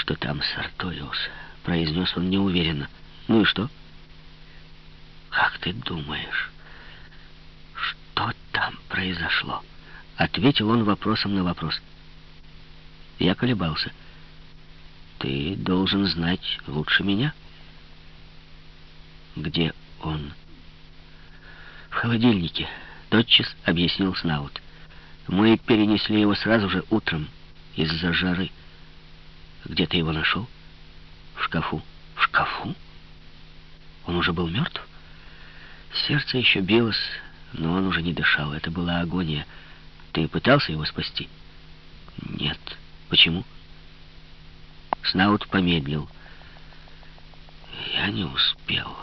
что там Сарториус, произнес он неуверенно. Ну и что? Как ты думаешь, что там произошло? Ответил он вопросом на вопрос. Я колебался. Ты должен знать лучше меня. Где он? В холодильнике. Тотчас объяснил Снаут. Мы перенесли его сразу же утром из-за жары. Где ты его нашел? В шкафу. В шкафу? Он уже был мертв? Сердце еще билось, но он уже не дышал. Это была агония. Ты пытался его спасти? Нет. Почему? Снаут помедлил. Я не успел.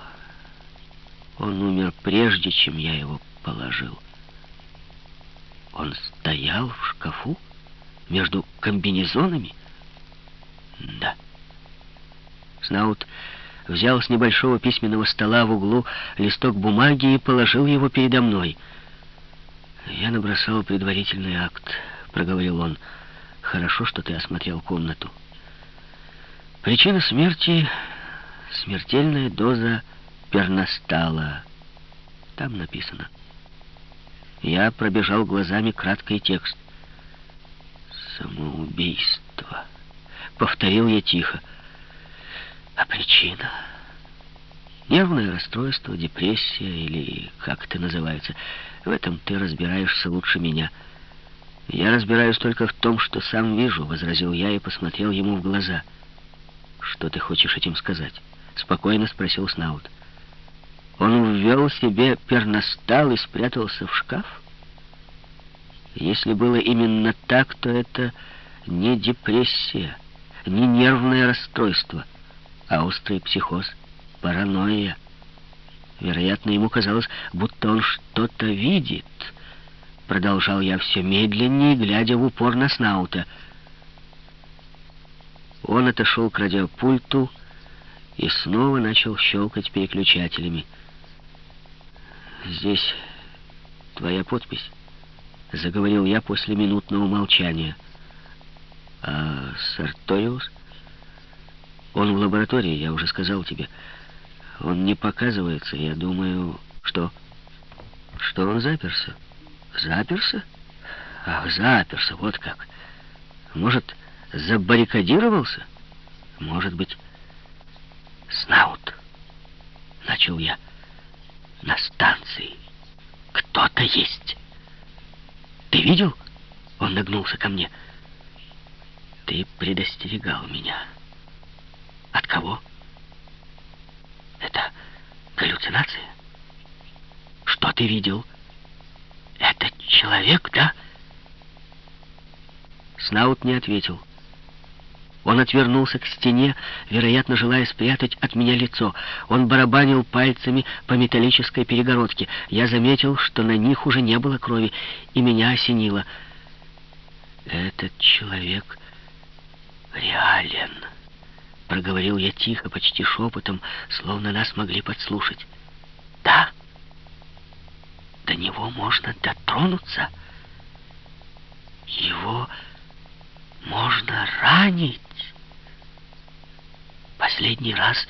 Он умер прежде, чем я его положил. Он стоял в шкафу между комбинезонами? Да. Снаут взял с небольшого письменного стола в углу листок бумаги и положил его передо мной. «Я набросал предварительный акт», — проговорил он. «Хорошо, что ты осмотрел комнату. Причина смерти — смертельная доза перностала. Там написано. Я пробежал глазами краткий текст. «Самоубийство», — повторил я тихо. «А причина?» Нервное расстройство, депрессия или как это называется. В этом ты разбираешься лучше меня. Я разбираюсь только в том, что сам вижу, — возразил я и посмотрел ему в глаза. Что ты хочешь этим сказать? Спокойно спросил Снаут. Он ввел себе перностал и спрятался в шкаф? Если было именно так, то это не депрессия, не нервное расстройство, а острый психоз — паранойя. Вероятно, ему казалось, будто он что-то видит. Продолжал я все медленнее, глядя в упор на Снаута. Он отошел к радиопульту и снова начал щелкать переключателями. «Здесь твоя подпись», — заговорил я после минутного молчания. «А Сарториус?» «Он в лаборатории, я уже сказал тебе». Он не показывается, я думаю... Что? Что он заперся? Заперся? Ах, заперся, вот как. Может, забаррикадировался? Может быть, Снаут. Начал я. На станции. Кто-то есть. Ты видел? Он нагнулся ко мне. Ты предостерегал меня. От кого? Это галлюцинация? Что ты видел? Это человек, да? Снаут не ответил. Он отвернулся к стене, вероятно, желая спрятать от меня лицо. Он барабанил пальцами по металлической перегородке. Я заметил, что на них уже не было крови, и меня осенило. Этот человек реален. — проговорил я тихо, почти шепотом, словно нас могли подслушать. «Да, до него можно дотронуться. Его можно ранить. Последний раз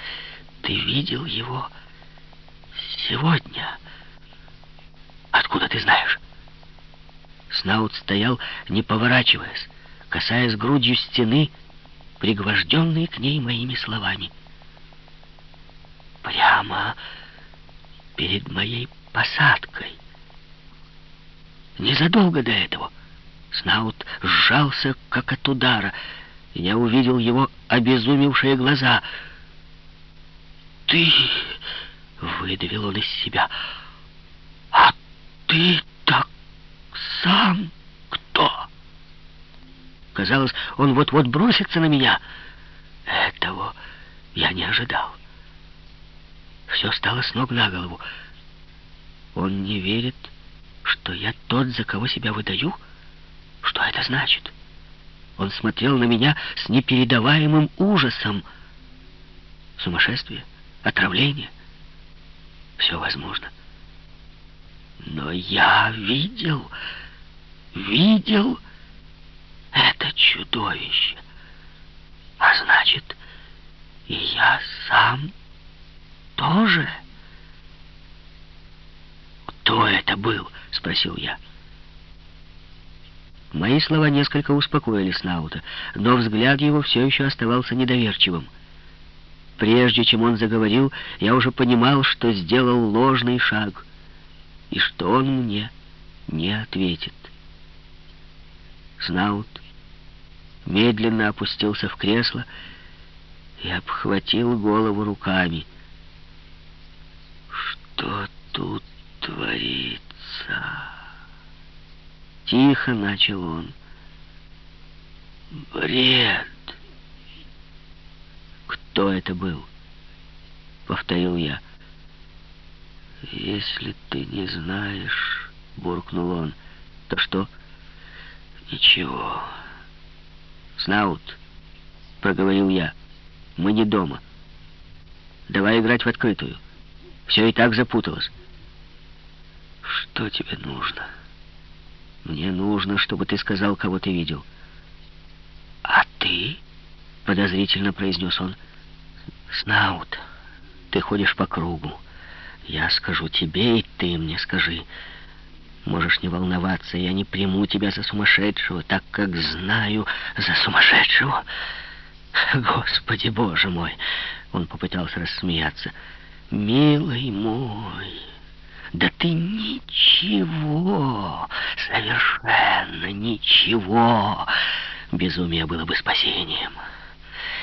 ты видел его сегодня. Откуда ты знаешь?» Снаут стоял, не поворачиваясь, касаясь грудью стены, пригвожденный к ней моими словами. Прямо перед моей посадкой. Незадолго до этого Снаут сжался, как от удара. Я увидел его обезумевшие глаза. «Ты...» — выдавил он из себя. «А ты так сам кто?» Казалось, он вот-вот бросится на меня. Этого я не ожидал. Все стало с ног на голову. Он не верит, что я тот, за кого себя выдаю? Что это значит? Он смотрел на меня с непередаваемым ужасом. Сумасшествие, отравление. Все возможно. Но я видел, видел чудовище. А значит, Я сам тоже? Кто это был? Спросил я. Мои слова несколько успокоили Снаута, но взгляд его все еще оставался недоверчивым. Прежде чем он заговорил, я уже понимал, что сделал ложный шаг, и что он мне не ответит. Снаут медленно опустился в кресло и обхватил голову руками. «Что тут творится?» Тихо начал он. «Бред!» «Кто это был?» — повторил я. «Если ты не знаешь...» — буркнул он. «То что?» «Ничего». «Снаут», — проговорил я, — «мы не дома. Давай играть в открытую. Все и так запуталось». «Что тебе нужно?» «Мне нужно, чтобы ты сказал, кого ты видел». «А ты?» — подозрительно произнес он. «Снаут, ты ходишь по кругу. Я скажу тебе, и ты мне скажи». Можешь не волноваться, я не приму тебя за сумасшедшего, так как знаю за сумасшедшего. Господи, Боже мой!» Он попытался рассмеяться. «Милый мой, да ты ничего, совершенно ничего. Безумие было бы спасением».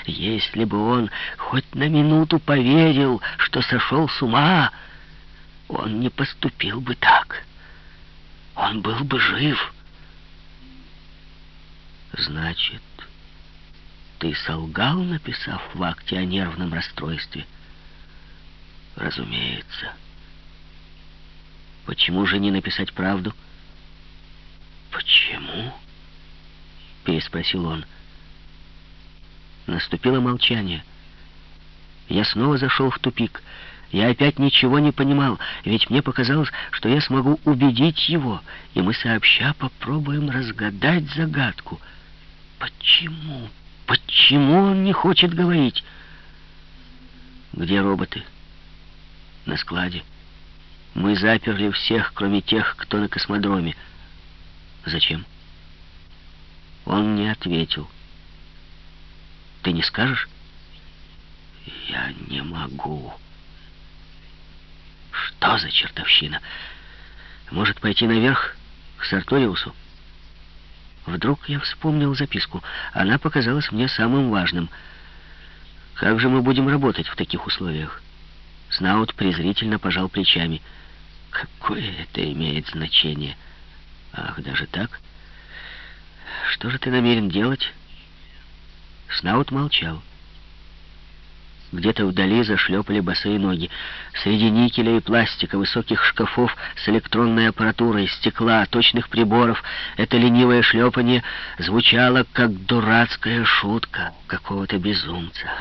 Если бы он хоть на минуту поверил, что сошел с ума, он не поступил бы так он был бы жив. Значит, ты солгал, написав в акте о нервном расстройстве? Разумеется. Почему же не написать правду? Почему? Переспросил он. Наступило молчание. Я снова зашел в тупик — я опять ничего не понимал, ведь мне показалось, что я смогу убедить его, и мы сообща попробуем разгадать загадку. Почему? Почему он не хочет говорить? Где роботы? На складе. Мы заперли всех, кроме тех, кто на космодроме. Зачем? Он не ответил. Ты не скажешь? Я не могу. Что за чертовщина? Может, пойти наверх, к Сарториусу? Вдруг я вспомнил записку. Она показалась мне самым важным. Как же мы будем работать в таких условиях? Снаут презрительно пожал плечами. Какое это имеет значение? Ах, даже так? Что же ты намерен делать? Снаут молчал. Где-то вдали зашлепали босые ноги. Среди никеля и пластика, высоких шкафов с электронной аппаратурой, стекла, точных приборов, это ленивое шлепание звучало, как дурацкая шутка какого-то безумца.